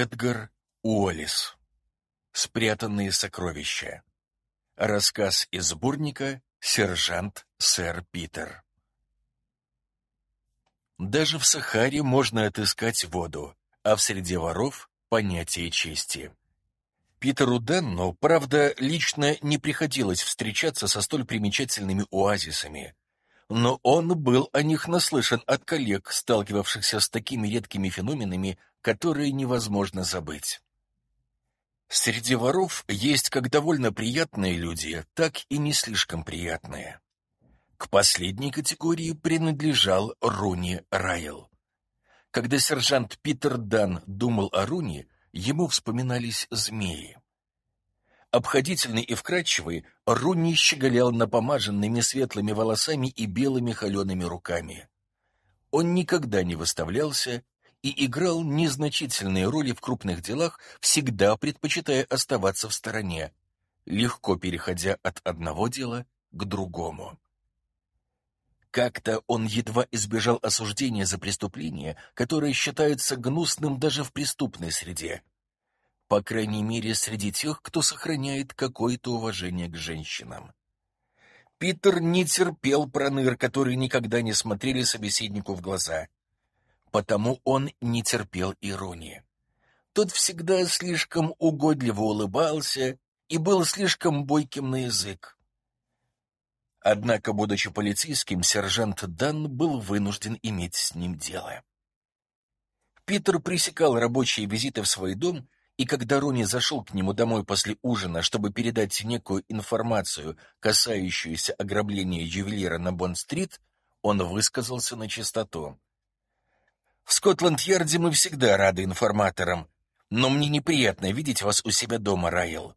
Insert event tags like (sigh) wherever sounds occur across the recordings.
Эдгар Уоллес. Спрятанные сокровища. Рассказ из сборника «Сержант сэр Питер». Даже в Сахаре можно отыскать воду, а в среде воров — понятие чести. Питеру Денну, правда, лично не приходилось встречаться со столь примечательными оазисами, но он был о них наслышан от коллег, сталкивавшихся с такими редкими феноменами, которые невозможно забыть. Среди воров есть как довольно приятные люди, так и не слишком приятные. К последней категории принадлежал Руни Райл. Когда сержант Питер Дан думал о Руни, ему вспоминались змеи. Обходительный и вкрадчивый, Руни щеголял напомаженными светлыми волосами и белыми холеными руками. Он никогда не выставлялся и играл незначительные роли в крупных делах, всегда предпочитая оставаться в стороне, легко переходя от одного дела к другому. Как-то он едва избежал осуждения за преступление, которое считается гнусным даже в преступной среде. По крайней мере, среди тех, кто сохраняет какое-то уважение к женщинам. Питер не терпел проныр, которые никогда не смотрели собеседнику в глаза. Потому он не терпел иронии. Тот всегда слишком угодливо улыбался и был слишком бойким на язык. Однако, будучи полицейским, сержант Дан был вынужден иметь с ним дело. Питер пресекал рабочие визиты в свой дом, и когда Рони зашел к нему домой после ужина, чтобы передать некую информацию, касающуюся ограбления ювелира на Бонд-стрит, он высказался на чистоту. В Скотланд-Ярде мы всегда рады информаторам, но мне неприятно видеть вас у себя дома, Райл.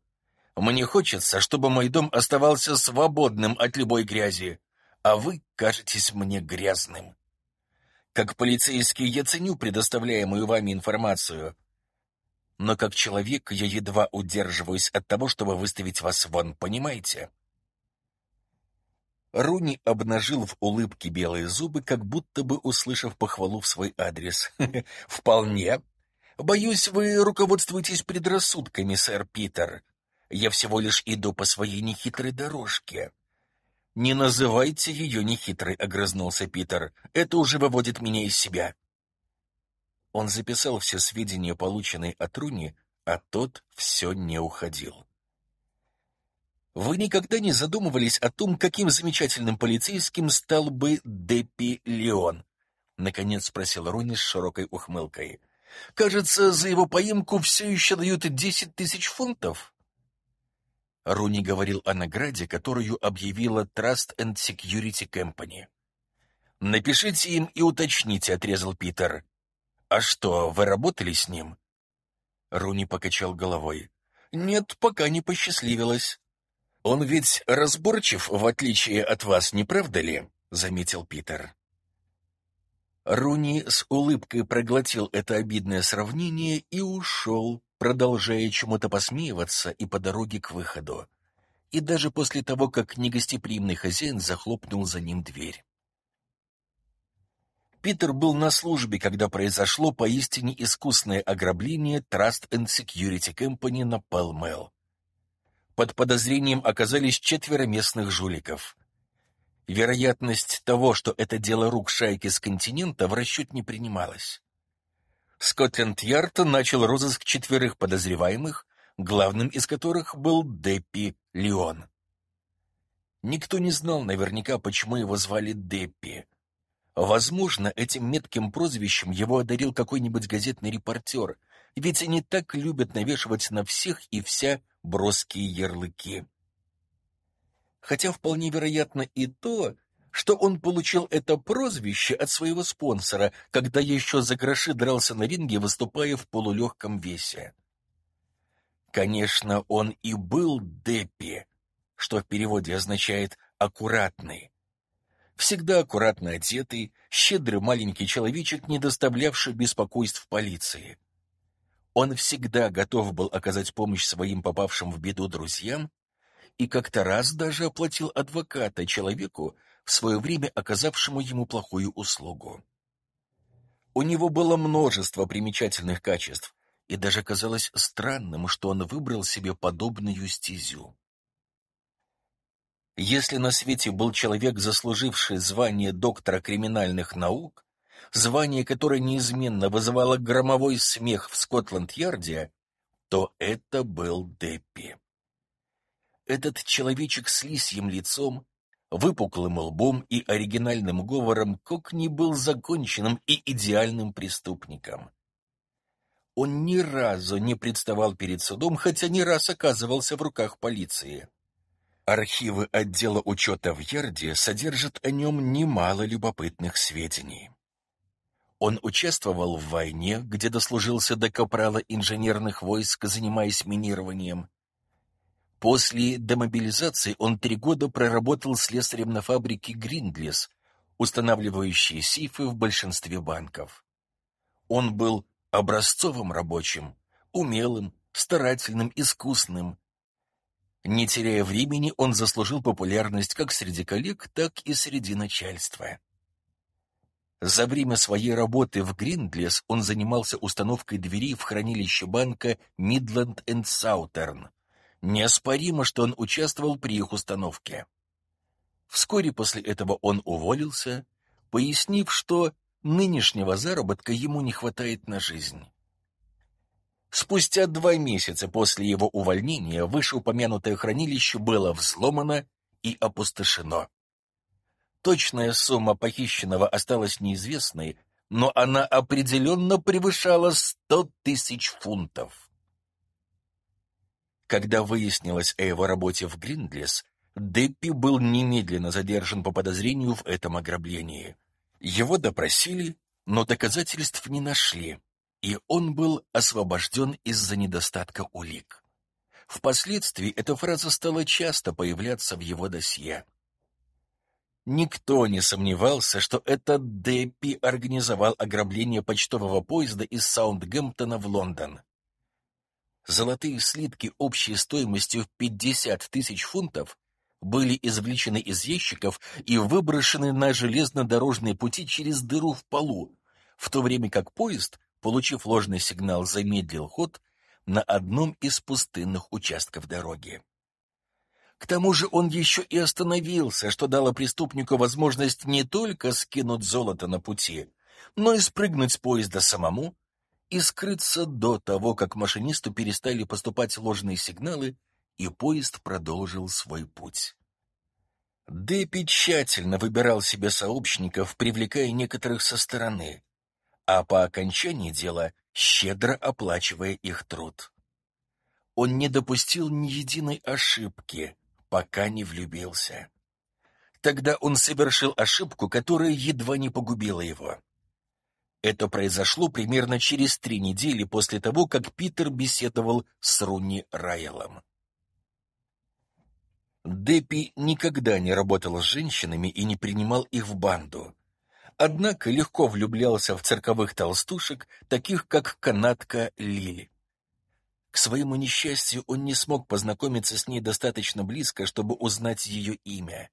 Мне хочется, чтобы мой дом оставался свободным от любой грязи, а вы кажетесь мне грязным. Как полицейский я ценю предоставляемую вами информацию, но как человек я едва удерживаюсь от того, чтобы выставить вас вон, понимаете? Руни обнажил в улыбке белые зубы, как будто бы услышав похвалу в свой адрес. (laughs) «Вполне. Боюсь, вы руководствуетесь предрассудками, сэр Питер. Я всего лишь иду по своей нехитрой дорожке». «Не называйте ее нехитрой», — огрызнулся Питер. «Это уже выводит меня из себя». Он записал все сведения, полученные от Руни, а тот все не уходил. Вы никогда не задумывались о том, каким замечательным полицейским стал бы Деппи Леон? Наконец спросил Руни с широкой ухмылкой. Кажется, за его поимку все еще дают десять тысяч фунтов. Руни говорил о награде, которую объявила Trust and Security Company. «Напишите им и уточните», — отрезал Питер. «А что, вы работали с ним?» Руни покачал головой. «Нет, пока не посчастливилось. «Он ведь разборчив, в отличие от вас, не правда ли?» — заметил Питер. Руни с улыбкой проглотил это обидное сравнение и ушел, продолжая чему-то посмеиваться и по дороге к выходу. И даже после того, как негостеприимный хозяин захлопнул за ним дверь. Питер был на службе, когда произошло поистине искусное ограбление Trust and Security Company на Пэлмэл под подозрением оказались четверо местных жуликов. Вероятность того, что это дело рук шайки с континента, в расчет не принималась. Скотленд-Ярд начал розыск четверых подозреваемых, главным из которых был Деппи Леон. Никто не знал наверняка, почему его звали Деппи. Возможно, этим метким прозвищем его одарил какой-нибудь газетный репортер, ведь они так любят навешивать на всех и вся броские ярлыки. Хотя вполне вероятно и то, что он получил это прозвище от своего спонсора, когда еще за гроши дрался на ринге, выступая в полулегком весе. Конечно, он и был Деппи, что в переводе означает «аккуратный». Всегда аккуратно одетый, щедрый маленький человечек, не доставлявший беспокойств полиции. Он всегда готов был оказать помощь своим попавшим в беду друзьям и как-то раз даже оплатил адвоката человеку, в свое время оказавшему ему плохую услугу. У него было множество примечательных качеств, и даже казалось странным, что он выбрал себе подобную стезю. Если на свете был человек, заслуживший звание доктора криминальных наук, звание, которое неизменно вызывало громовой смех в Скотланд-Ярде, то это был Деппи. Этот человечек с лисьим лицом, выпуклым лбом и оригинальным говором Кокни был законченным и идеальным преступником. Он ни разу не представал перед судом, хотя не раз оказывался в руках полиции. Архивы отдела учета в Ярде содержат о нем немало любопытных сведений. Он участвовал в войне, где дослужился до капрала инженерных войск, занимаясь минированием. После демобилизации он три года проработал слесарем на фабрике «Гриндлис», устанавливающей сейфы в большинстве банков. Он был образцовым рабочим, умелым, старательным, искусным. Не теряя времени, он заслужил популярность как среди коллег, так и среди начальства. За время своей работы в Гриндлес он занимался установкой дверей в хранилище банка Midland энд Southern. Неоспоримо, что он участвовал при их установке. Вскоре после этого он уволился, пояснив, что нынешнего заработка ему не хватает на жизнь. Спустя два месяца после его увольнения вышеупомянутое хранилище было взломано и опустошено. Точная сумма похищенного осталась неизвестной, но она определенно превышала сто тысяч фунтов. Когда выяснилось о его работе в Гриндлес, Деппи был немедленно задержан по подозрению в этом ограблении. Его допросили, но доказательств не нашли, и он был освобожден из-за недостатка улик. Впоследствии эта фраза стала часто появляться в его досье. Никто не сомневался, что это Деппи организовал ограбление почтового поезда из Саундгемптона в Лондон. Золотые слитки общей стоимостью в 50 тысяч фунтов были извлечены из ящиков и выброшены на железнодорожные пути через дыру в полу, в то время как поезд, получив ложный сигнал, замедлил ход на одном из пустынных участков дороги. К тому же он еще и остановился, что дало преступнику возможность не только скинуть золото на пути, но и спрыгнуть с поезда самому и скрыться до того, как машинисту перестали поступать ложные сигналы, и поезд продолжил свой путь. Дэпи тщательно выбирал себе сообщников, привлекая некоторых со стороны, а по окончании дела щедро оплачивая их труд. Он не допустил ни единой ошибки, пока не влюбился. Тогда он совершил ошибку, которая едва не погубила его. Это произошло примерно через три недели после того, как Питер беседовал с Руни Райлом. Деппи никогда не работал с женщинами и не принимал их в банду. Однако легко влюблялся в цирковых толстушек, таких как канатка Лили. К своему несчастью, он не смог познакомиться с ней достаточно близко, чтобы узнать ее имя.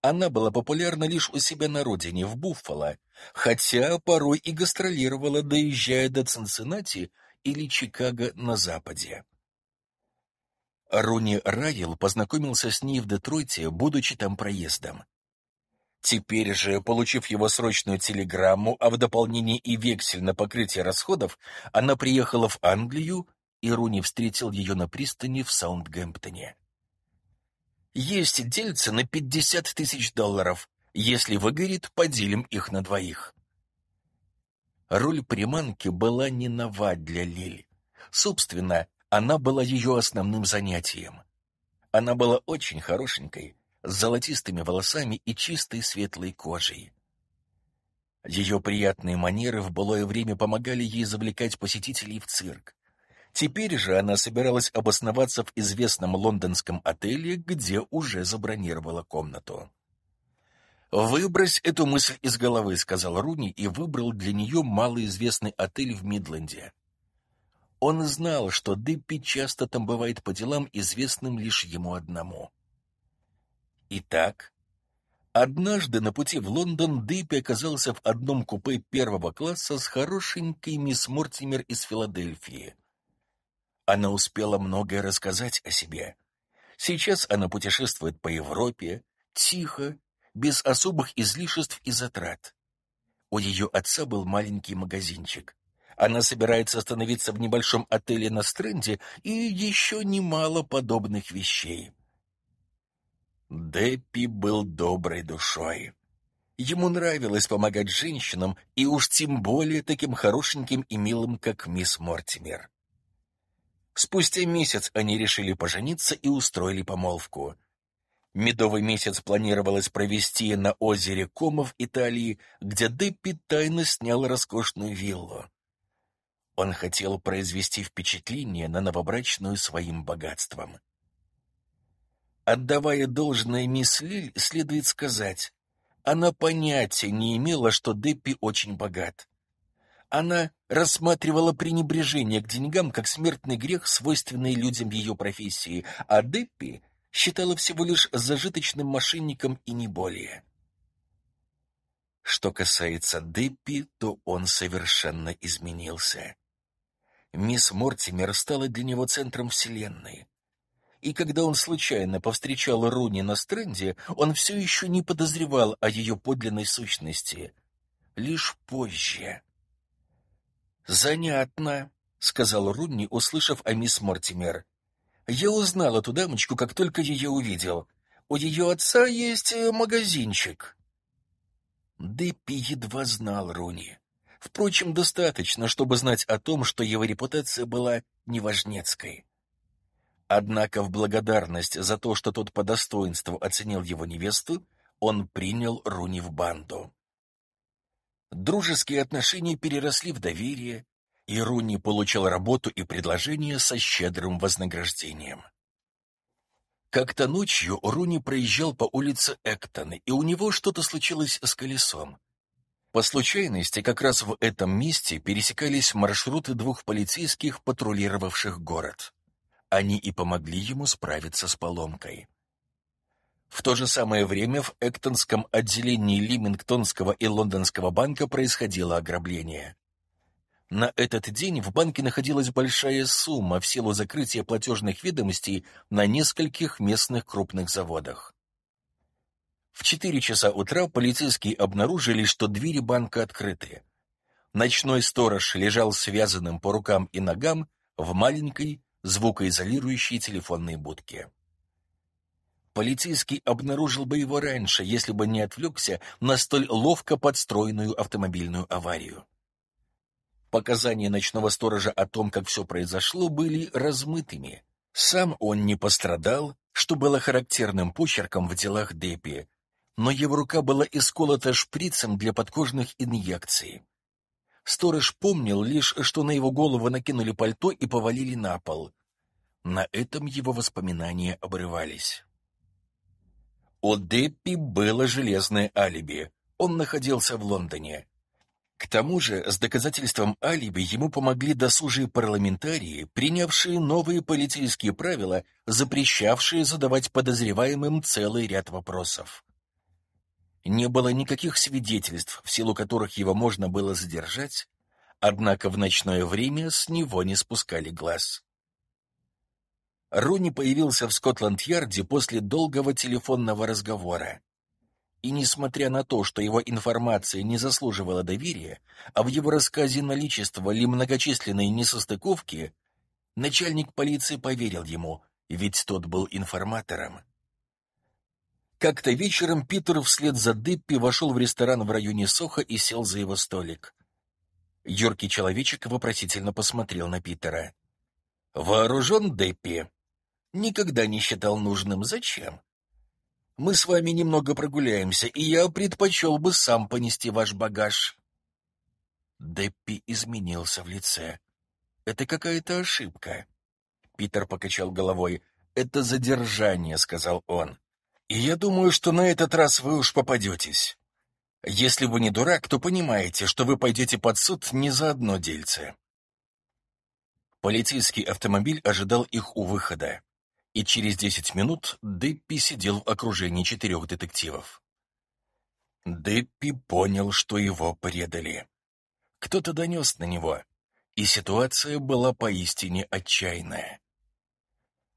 Она была популярна лишь у себя на родине, в Буффало, хотя порой и гастролировала, доезжая до Цинциннати или Чикаго на западе. Руни Райл познакомился с ней в Детройте, будучи там проездом. Теперь же, получив его срочную телеграмму, а в дополнение и вексель на покрытие расходов, она приехала в Англию и Руни встретил ее на пристани в Саундгемптоне. «Есть дельцы на пятьдесят тысяч долларов. Если выгорит, поделим их на двоих». Роль приманки была не нова для Лили. Собственно, она была ее основным занятием. Она была очень хорошенькой, с золотистыми волосами и чистой светлой кожей. Ее приятные манеры в былое время помогали ей завлекать посетителей в цирк. Теперь же она собиралась обосноваться в известном лондонском отеле, где уже забронировала комнату. «Выбрось эту мысль из головы», — сказал Руни и выбрал для нее малоизвестный отель в Мидленде. Он знал, что Диппи часто там бывает по делам, известным лишь ему одному. Итак, однажды на пути в Лондон Диппи оказался в одном купе первого класса с хорошенькой мисс Мортимер из Филадельфии — Она успела многое рассказать о себе. Сейчас она путешествует по Европе, тихо, без особых излишеств и затрат. У ее отца был маленький магазинчик. Она собирается остановиться в небольшом отеле на Стрэнде и еще немало подобных вещей. Деппи был доброй душой. Ему нравилось помогать женщинам, и уж тем более таким хорошеньким и милым, как мисс Мортимер. Спустя месяц они решили пожениться и устроили помолвку. Медовый месяц планировалось провести на озере Комо в Италии, где Деппи тайно снял роскошную виллу. Он хотел произвести впечатление на новобрачную своим богатством. Отдавая должное мисс Лиль, следует сказать, она понятия не имела, что Деппи очень богат. Она рассматривала пренебрежение к деньгам как смертный грех, свойственный людям ее профессии, а Деппи считала всего лишь зажиточным мошенником и не более. Что касается Деппи, то он совершенно изменился. Мисс Мортимер стала для него центром вселенной. И когда он случайно повстречал Руни на стренде, он все еще не подозревал о ее подлинной сущности. Лишь позже. «Занятно», — сказал Рунни, услышав о мисс Мортимер. «Я узнал эту дамочку, как только ее увидел. У ее отца есть э, магазинчик». Деппи едва знал Руни. Впрочем, достаточно, чтобы знать о том, что его репутация была неважнецкой. Однако в благодарность за то, что тот по достоинству оценил его невесту, он принял Руни в банду. Дружеские отношения переросли в доверие, и Руни получил работу и предложение со щедрым вознаграждением. Как-то ночью Руни проезжал по улице Эктона, и у него что-то случилось с колесом. По случайности, как раз в этом месте пересекались маршруты двух полицейских, патрулировавших город. Они и помогли ему справиться с поломкой. В то же самое время в Эктонском отделении Лимингтонского и Лондонского банка происходило ограбление. На этот день в банке находилась большая сумма в силу закрытия платежных ведомостей на нескольких местных крупных заводах. В четыре часа утра полицейские обнаружили, что двери банка открыты. Ночной сторож лежал связанным по рукам и ногам в маленькой звукоизолирующей телефонной будке. Полицейский обнаружил бы его раньше, если бы не отвлекся на столь ловко подстроенную автомобильную аварию. Показания ночного сторожа о том, как все произошло, были размытыми. Сам он не пострадал, что было характерным почерком в делах Депи, но его рука была исколота шприцем для подкожных инъекций. Сторож помнил лишь, что на его голову накинули пальто и повалили на пол. На этом его воспоминания обрывались. У Деппи было железное алиби. Он находился в Лондоне. К тому же, с доказательством алиби ему помогли досужие парламентарии, принявшие новые полицейские правила, запрещавшие задавать подозреваемым целый ряд вопросов. Не было никаких свидетельств, в силу которых его можно было задержать, однако в ночное время с него не спускали глаз. Руни появился в Скотланд-Ярде после долгого телефонного разговора. И несмотря на то, что его информация не заслуживала доверия, а в его рассказе наличествовали многочисленные несостыковки, начальник полиции поверил ему, ведь тот был информатором. Как-то вечером Питер вслед за Диппи вошел в ресторан в районе Соха и сел за его столик. Юркий человечек вопросительно посмотрел на Питера. «Вооружен Деппи?» Никогда не считал нужным. Зачем? Мы с вами немного прогуляемся, и я предпочел бы сам понести ваш багаж. Деппи изменился в лице. Это какая-то ошибка. Питер покачал головой. Это задержание, сказал он. И я думаю, что на этот раз вы уж попадетесь. Если вы не дурак, то понимаете, что вы пойдете под суд не за одно дельце. Полицейский автомобиль ожидал их у выхода и через десять минут Деппи сидел в окружении четырех детективов. Деппи понял, что его предали. Кто-то донес на него, И ситуация была поистине отчаянная.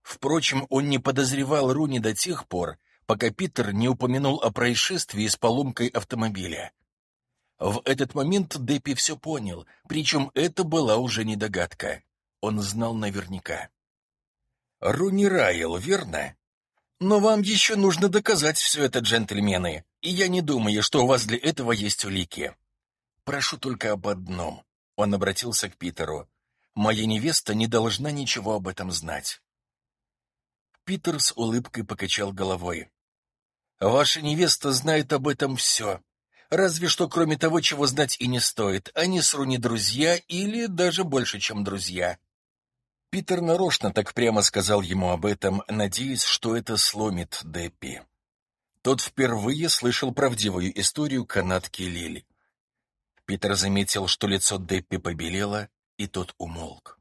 Впрочем, он не подозревал Руни до тех пор, пока Питер не упомянул о происшествии с поломкой автомобиля. В этот момент Деппи все понял, причем это была уже не догадка. Он знал наверняка. «Руни Райл, верно? Но вам еще нужно доказать все это, джентльмены, и я не думаю, что у вас для этого есть улики. Прошу только об одном». Он обратился к Питеру. «Моя невеста не должна ничего об этом знать». Питер с улыбкой покачал головой. «Ваша невеста знает об этом все. Разве что кроме того, чего знать и не стоит. Они с Руни друзья или даже больше, чем друзья». Питер нарочно так прямо сказал ему об этом, надеясь, что это сломит Деппи. Тот впервые слышал правдивую историю канатки Лили. Питер заметил, что лицо Деппи побелело, и тот умолк.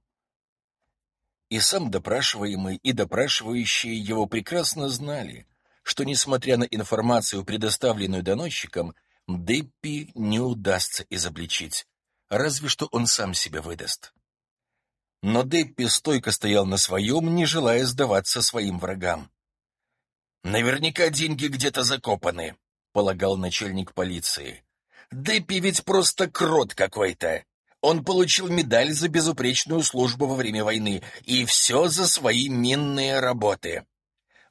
И сам допрашиваемый, и допрашивающие его прекрасно знали, что, несмотря на информацию, предоставленную доносчиком, Деппи не удастся изобличить, разве что он сам себя выдаст. Но Деппи стойко стоял на своем, не желая сдаваться своим врагам. «Наверняка деньги где-то закопаны», — полагал начальник полиции. «Деппи ведь просто крот какой-то. Он получил медаль за безупречную службу во время войны, и все за свои минные работы.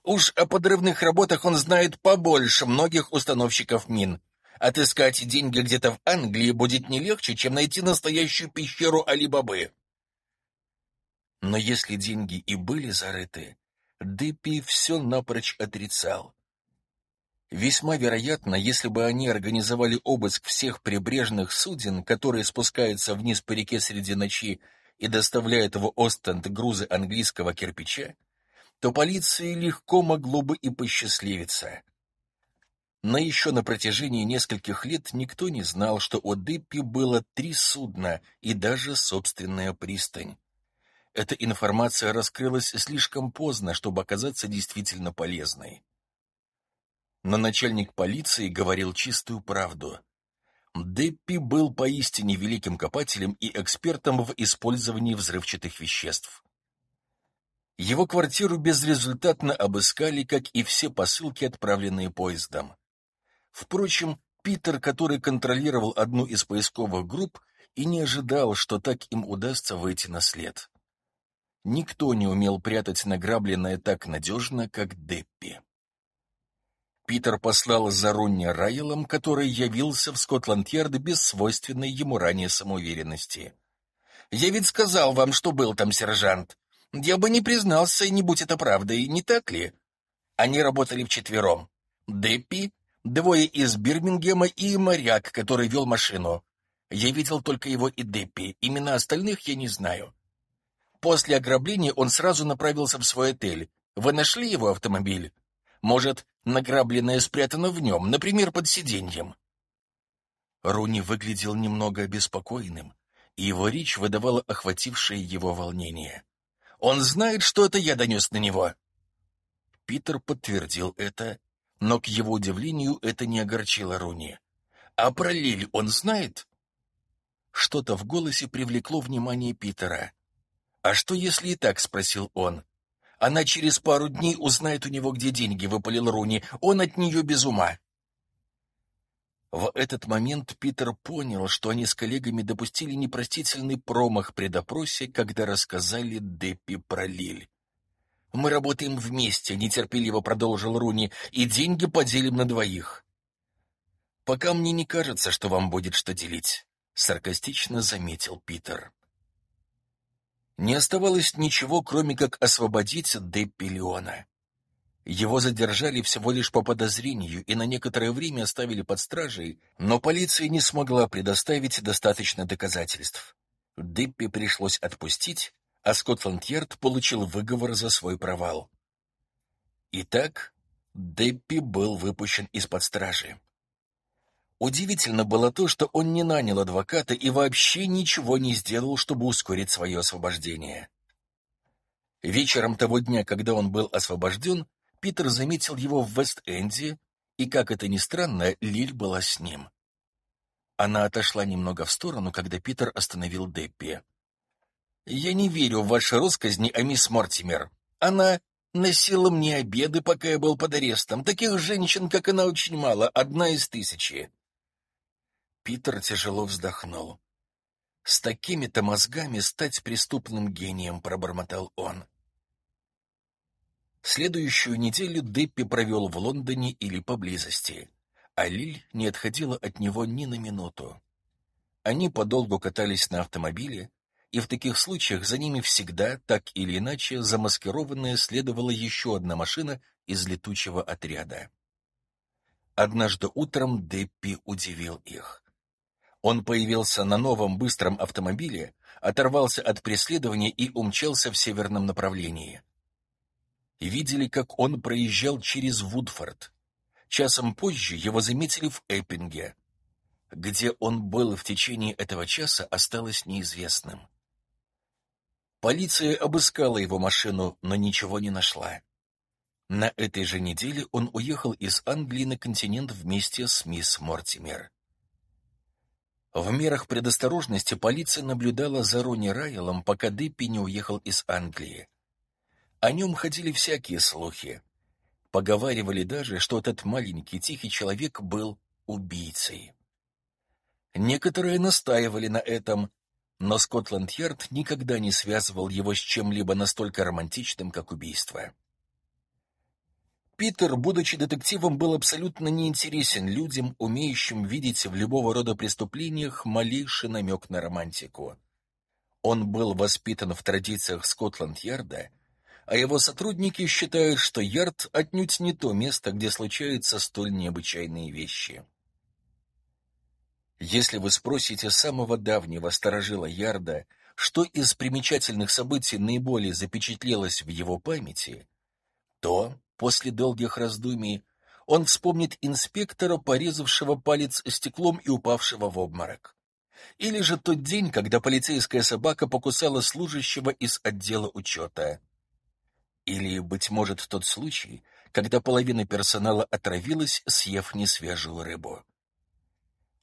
Уж о подрывных работах он знает побольше многих установщиков мин. Отыскать деньги где-то в Англии будет не легче, чем найти настоящую пещеру Али-Бабы. Но если деньги и были зарыты, Деппи все напрочь отрицал. Весьма вероятно, если бы они организовали обыск всех прибрежных суден, которые спускаются вниз по реке среди ночи и доставляют в Остенд грузы английского кирпича, то полиции легко могло бы и посчастливиться. Но еще на протяжении нескольких лет никто не знал, что у Деппи было три судна и даже собственная пристань. Эта информация раскрылась слишком поздно, чтобы оказаться действительно полезной. Но начальник полиции говорил чистую правду. Деппи был поистине великим копателем и экспертом в использовании взрывчатых веществ. Его квартиру безрезультатно обыскали, как и все посылки, отправленные поездом. Впрочем, Питер, который контролировал одну из поисковых групп, и не ожидал, что так им удастся выйти на след. Никто не умел прятать награбленное так надежно, как Деппи. Питер послал за Ронни Райлом, который явился в Скотланд-Ярд без свойственной ему ранее самоуверенности. «Я ведь сказал вам, что был там сержант. Я бы не признался, не будь это правдой, не так ли?» Они работали вчетвером. Деппи, двое из Бирмингема и моряк, который вел машину. Я видел только его и Деппи, имена остальных я не знаю. После ограбления он сразу направился в свой отель. Вы нашли его автомобиль? Может, награбленное спрятано в нем, например, под сиденьем. Руни выглядел немного обеспокоенным, и его речь выдавала охватившее его волнение. «Он знает, что это я донес на него!» Питер подтвердил это, но, к его удивлению, это не огорчило Руни. «А про Лиль он знает?» Что-то в голосе привлекло внимание Питера. «А что, если и так?» — спросил он. Она через пару дней узнает у него, где деньги, выпалил Руни. Он от нее без ума. В этот момент Питер понял, что они с коллегами допустили непростительный промах при допросе, когда рассказали Деппи про Лиль. «Мы работаем вместе», — нетерпеливо продолжил Руни, — «и деньги поделим на двоих». «Пока мне не кажется, что вам будет что делить», — саркастично заметил Питер. Не оставалось ничего, кроме как освободить Деппи Леона. Его задержали всего лишь по подозрению и на некоторое время оставили под стражей, но полиция не смогла предоставить достаточно доказательств. Деппи пришлось отпустить, а Скотланд-Ярд получил выговор за свой провал. Итак, Деппи был выпущен из-под стражи. Удивительно было то, что он не нанял адвоката и вообще ничего не сделал, чтобы ускорить свое освобождение. Вечером того дня, когда он был освобожден, Питер заметил его в Вест-Энде, и, как это ни странно, Лиль была с ним. Она отошла немного в сторону, когда Питер остановил Деппи. Я не верю в ваши россказни о мисс Мортимер. Она носила мне обеды, пока я был под арестом. Таких женщин, как она, очень мало, одна из тысячи. Питер тяжело вздохнул. С такими-то мозгами стать преступным гением, пробормотал он. Следующую неделю Деппи провел в Лондоне или поблизости, а Лиль не отходила от него ни на минуту. Они подолгу катались на автомобиле, и в таких случаях за ними всегда, так или иначе, замаскированная следовала еще одна машина из летучего отряда. Однажды утром Деппи удивил их. Он появился на новом быстром автомобиле, оторвался от преследования и умчался в северном направлении. Видели, как он проезжал через Вудфорд. Часом позже его заметили в Эппинге. Где он был в течение этого часа, осталось неизвестным. Полиция обыскала его машину, но ничего не нашла. На этой же неделе он уехал из Англии на континент вместе с мисс Мортимер. В мерах предосторожности полиция наблюдала за Ронни Райлом, пока Деппи не уехал из Англии. О нем ходили всякие слухи. Поговаривали даже, что этот маленький тихий человек был убийцей. Некоторые настаивали на этом, но Скотланд-Ярд никогда не связывал его с чем-либо настолько романтичным, как убийство. Питер, будучи детективом, был абсолютно неинтересен людям, умеющим видеть в любого рода преступлениях малейший намек на романтику. Он был воспитан в традициях Скотланд-Ярда, а его сотрудники считают, что Ярд отнюдь не то место, где случаются столь необычайные вещи. Если вы спросите самого давнего сторожила Ярда, что из примечательных событий наиболее запечатлелось в его памяти, то После долгих раздумий он вспомнит инспектора, порезавшего палец стеклом и упавшего в обморок. Или же тот день, когда полицейская собака покусала служащего из отдела учета. Или, быть может, тот случай, когда половина персонала отравилась, съев несвежую рыбу.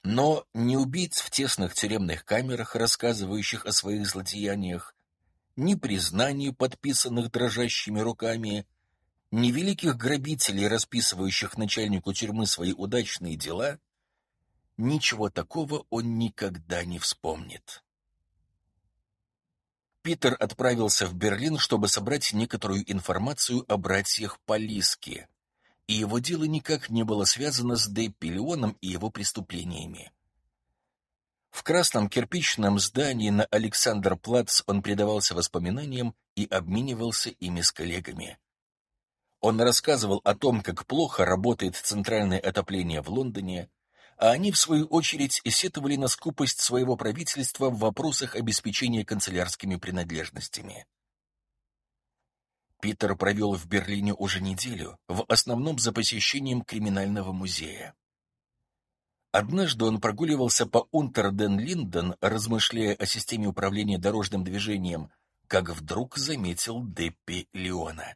Но ни убийц в тесных тюремных камерах, рассказывающих о своих злодеяниях, ни признаний, подписанных дрожащими руками, ни великих грабителей, расписывающих начальнику тюрьмы свои удачные дела, ничего такого он никогда не вспомнит. Питер отправился в Берлин, чтобы собрать некоторую информацию о братьях Полиски, и его дело никак не было связано с Деппи Леоном и его преступлениями. В красном кирпичном здании на Александр-Плац он предавался воспоминаниям и обменивался ими с коллегами. Он рассказывал о том, как плохо работает центральное отопление в Лондоне, а они, в свою очередь, сетовали на скупость своего правительства в вопросах обеспечения канцелярскими принадлежностями. Питер провел в Берлине уже неделю, в основном за посещением криминального музея. Однажды он прогуливался по Унтерден-Линден, размышляя о системе управления дорожным движением, как вдруг заметил Деппи Леона.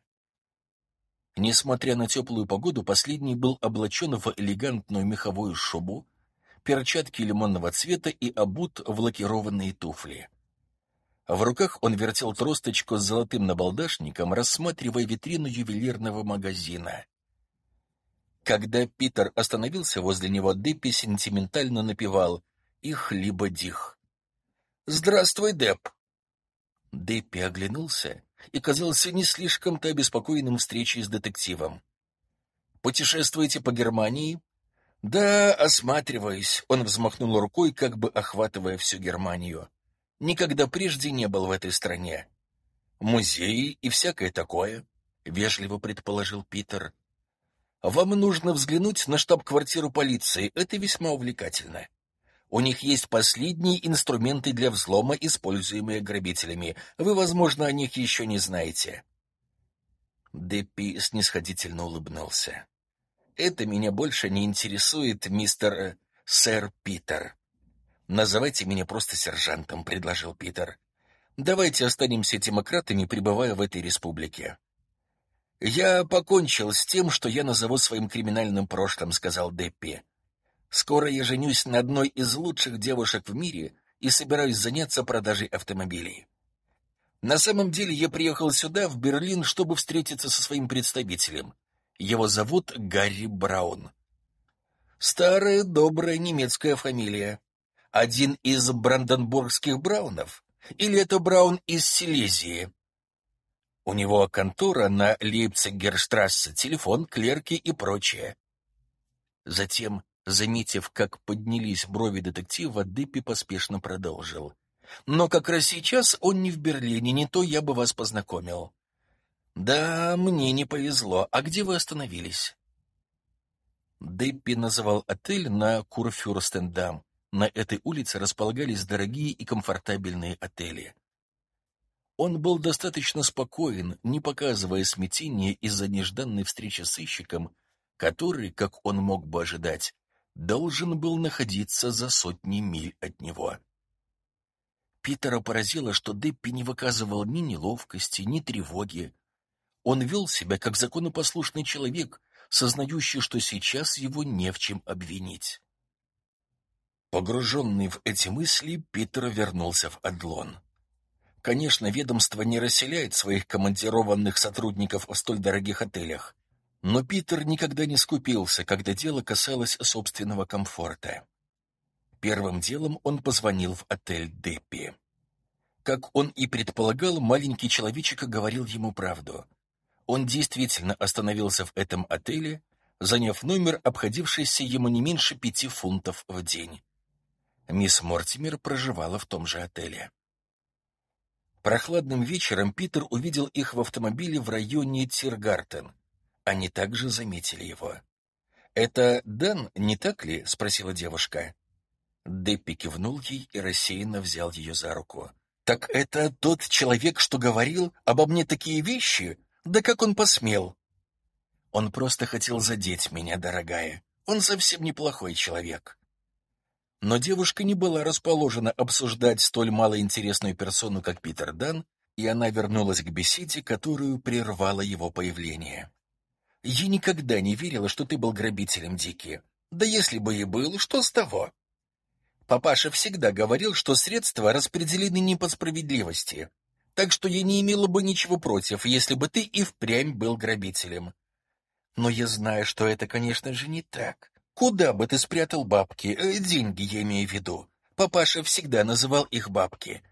Несмотря на теплую погоду, последний был облачен в элегантную меховую шубу, перчатки лимонного цвета и обут в лакированные туфли. В руках он вертел тросточку с золотым набалдашником, рассматривая витрину ювелирного магазина. Когда Питер остановился возле него, Деппи сентиментально напевал «Их либо дих». «Здравствуй, Депп!» Деппи оглянулся и казался не слишком-то обеспокоенным встречей с детективом. «Путешествуете по Германии?» «Да, осматриваясь», — он взмахнул рукой, как бы охватывая всю Германию. «Никогда прежде не был в этой стране. Музеи и всякое такое», — вежливо предположил Питер. «Вам нужно взглянуть на штаб-квартиру полиции, это весьма увлекательно. У них есть последние инструменты для взлома, используемые грабителями. Вы, возможно, о них еще не знаете. Деппи снисходительно улыбнулся. Это меня больше не интересует, мистер... Э, сэр Питер. Называйте меня просто сержантом, предложил Питер. Давайте останемся демократами, пребывая в этой республике. Я покончил с тем, что я назову своим криминальным прошлым, сказал Деппи. Скоро я женюсь на одной из лучших девушек в мире и собираюсь заняться продажей автомобилей. На самом деле я приехал сюда, в Берлин, чтобы встретиться со своим представителем. Его зовут Гарри Браун. Старая добрая немецкая фамилия. Один из бранденбургских Браунов? Или это Браун из Силезии? У него контора на Лейпцигерштрассе, телефон, клерки и прочее. Затем, заметив, как поднялись брови детектива, Дыппи поспешно продолжил. Но как раз сейчас он не в Берлине, не то я бы вас познакомил. Да, мне не повезло. А где вы остановились? Деппи называл отель на Курфюрстендам. На этой улице располагались дорогие и комфортабельные отели. Он был достаточно спокоен, не показывая смятения из-за нежданной встречи с сыщиком, который, как он мог бы ожидать, должен был находиться за сотни миль от него. Питера поразило, что Деппи не выказывал ни неловкости, ни тревоги. Он вел себя как законопослушный человек, сознающий, что сейчас его не в чем обвинить. Погруженный в эти мысли, Питер вернулся в Адлон. Конечно, ведомство не расселяет своих командированных сотрудников в столь дорогих отелях, но Питер никогда не скупился, когда дело касалось собственного комфорта. Первым делом он позвонил в отель Деппи. Как он и предполагал, маленький человечек говорил ему правду. Он действительно остановился в этом отеле, заняв номер, обходившийся ему не меньше пяти фунтов в день. Мисс Мортимер проживала в том же отеле. Прохладным вечером Питер увидел их в автомобиле в районе Тиргартен. Они также заметили его. «Это Дэн, не так ли?» — спросила девушка. Деппи кивнул ей и рассеянно взял ее за руку. «Так это тот человек, что говорил обо мне такие вещи? Да как он посмел?» «Он просто хотел задеть меня, дорогая. Он совсем неплохой человек». Но девушка не была расположена обсуждать столь малоинтересную персону, как Питер Дан, и она вернулась к беседе, которую прервало его появление. «Я никогда не верила, что ты был грабителем, Дики. Да если бы и был, что с того?» Папаша всегда говорил, что средства распределены не по справедливости. Так что я не имела бы ничего против, если бы ты и впрямь был грабителем. Но я знаю, что это, конечно же, не так. Куда бы ты спрятал бабки, э, деньги, я имею в виду? Папаша всегда называл их бабки.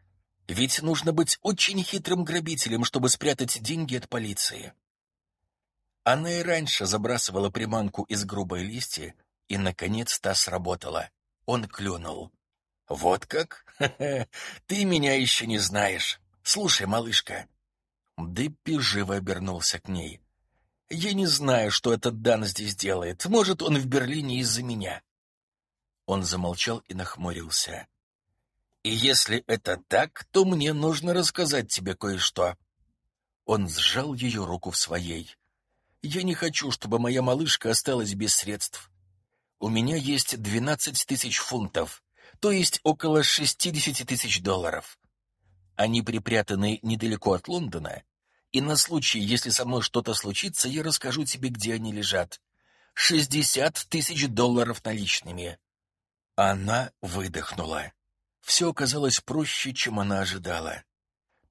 Ведь нужно быть очень хитрым грабителем, чтобы спрятать деньги от полиции. Она и раньше забрасывала приманку из грубой листья, и, наконец, та сработала. Он клюнул. «Вот как? Ты меня еще не знаешь. Слушай, малышка». Диппи живо обернулся к ней. «Я не знаю, что этот Дан здесь делает. Может, он в Берлине из-за меня». Он замолчал и нахмурился. «И если это так, то мне нужно рассказать тебе кое-что». Он сжал ее руку в своей. «Я не хочу, чтобы моя малышка осталась без средств. У меня есть 12 тысяч фунтов, то есть около 60 тысяч долларов. Они припрятаны недалеко от Лондона, и на случай, если со мной что-то случится, я расскажу тебе, где они лежат. 60 тысяч долларов наличными. Она выдохнула. Все оказалось проще, чем она ожидала.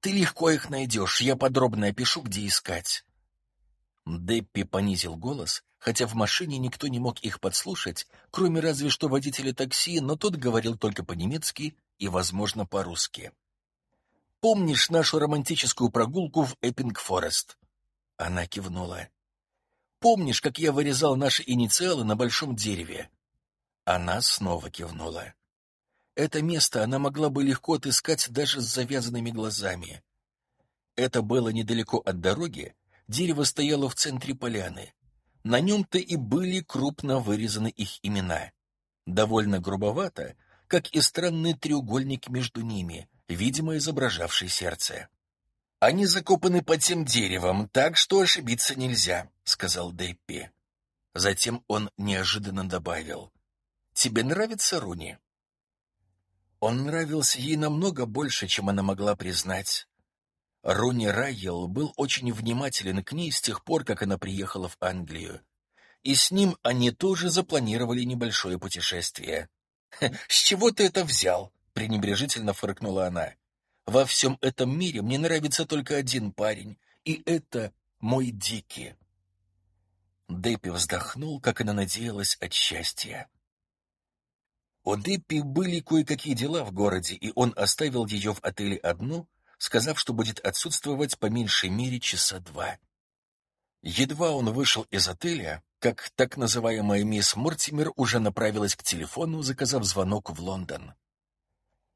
Ты легко их найдешь, я подробно опишу, где искать. Деппи понизил голос, хотя в машине никто не мог их подслушать, кроме разве что водителя такси, но тот говорил только по-немецки и, возможно, по-русски. «Помнишь нашу романтическую прогулку в Эппинг-Форест?» Она кивнула. «Помнишь, как я вырезал наши инициалы на большом дереве?» Она снова кивнула. Это место она могла бы легко отыскать даже с завязанными глазами. Это было недалеко от дороги, Дерево стояло в центре поляны. На нем-то и были крупно вырезаны их имена. Довольно грубовато, как и странный треугольник между ними, видимо, изображавший сердце. «Они закопаны под тем деревом, так что ошибиться нельзя», — сказал Деппи. Затем он неожиданно добавил. «Тебе нравится Руни?» Он нравился ей намного больше, чем она могла признать. Ронни Райел был очень внимателен к ней с тех пор, как она приехала в Англию. И с ним они тоже запланировали небольшое путешествие. «С чего ты это взял?» — пренебрежительно фыркнула она. Во всем этом мире мне нравится только один парень, и это мой Дики. Дэппи вздохнул, как она надеялась, от счастья. У Дэппи были кое-какие дела в городе, и он оставил ее в отеле одну, сказав, что будет отсутствовать по меньшей мере часа два. Едва он вышел из отеля, как так называемая мисс Мортимер уже направилась к телефону, заказав звонок в Лондон.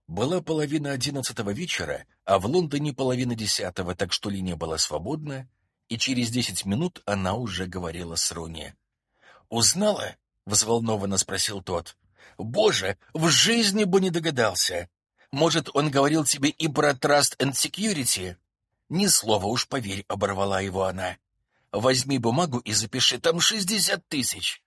Была половина одиннадцатого вечера, а в Лондоне половина десятого, так что линия была свободна, и через десять минут она уже говорила с Руни. «Узнала?» — взволнованно спросил тот. «Боже, в жизни бы не догадался! Может, он говорил тебе и про Trust and Security?» «Ни слова уж, поверь», — оборвала его она. Возьми бумагу и запиши, там шестьдесят тысяч.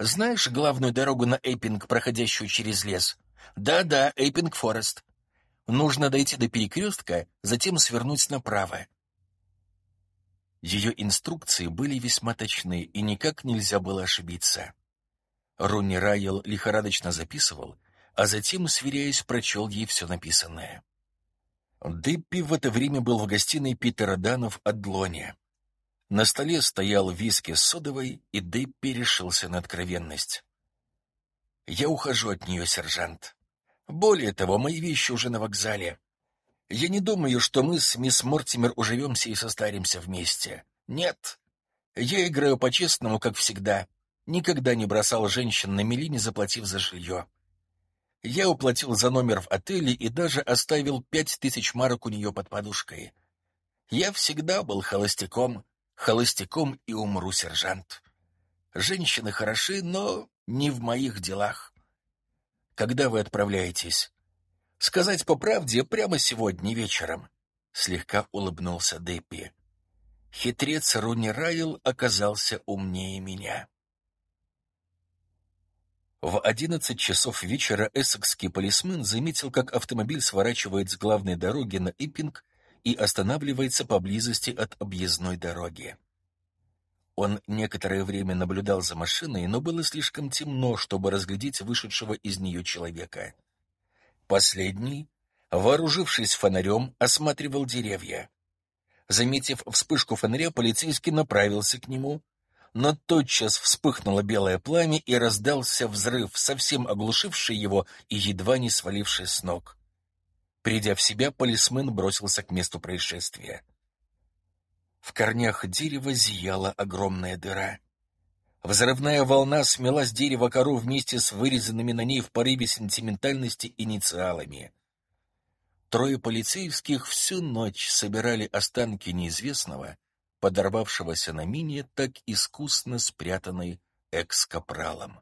Знаешь главную дорогу на Эйпинг, проходящую через лес? Да-да, Эйпинг-Форест. Нужно дойти до перекрестка, затем свернуть направо. Ее инструкции были весьма точны, и никак нельзя было ошибиться. Ронни Райл лихорадочно записывал, а затем, сверяясь, прочел ей все написанное. Деппи в это время был в гостиной Питера Данов от Длони. На столе стоял виски с содовой, и Дэппи решился на откровенность. «Я ухожу от нее, сержант. Более того, мои вещи уже на вокзале. Я не думаю, что мы с мисс Мортимер уживемся и состаримся вместе. Нет. Я играю по-честному, как всегда. Никогда не бросал женщин на мели, не заплатив за жилье. Я уплатил за номер в отеле и даже оставил пять тысяч марок у нее под подушкой. Я всегда был холостяком, Холостяком и умру, сержант. Женщины хороши, но не в моих делах. Когда вы отправляетесь? Сказать по правде, прямо сегодня вечером. Слегка улыбнулся Деппи. Хитрец Руни Райл оказался умнее меня. В одиннадцать часов вечера эссекский полисмен заметил, как автомобиль сворачивает с главной дороги на Иппинг и останавливается поблизости от объездной дороги. Он некоторое время наблюдал за машиной, но было слишком темно, чтобы разглядеть вышедшего из нее человека. Последний, вооружившись фонарем, осматривал деревья. Заметив вспышку фонаря, полицейский направился к нему, но тотчас вспыхнуло белое пламя и раздался взрыв, совсем оглушивший его и едва не сваливший с ног. Придя в себя, полисмен бросился к месту происшествия. В корнях дерева зияла огромная дыра. Взрывная волна смела с дерева кору вместе с вырезанными на ней в порыве сентиментальности инициалами. Трое полицейских всю ночь собирали останки неизвестного, подорвавшегося на мине, так искусно спрятанной экс-капралом.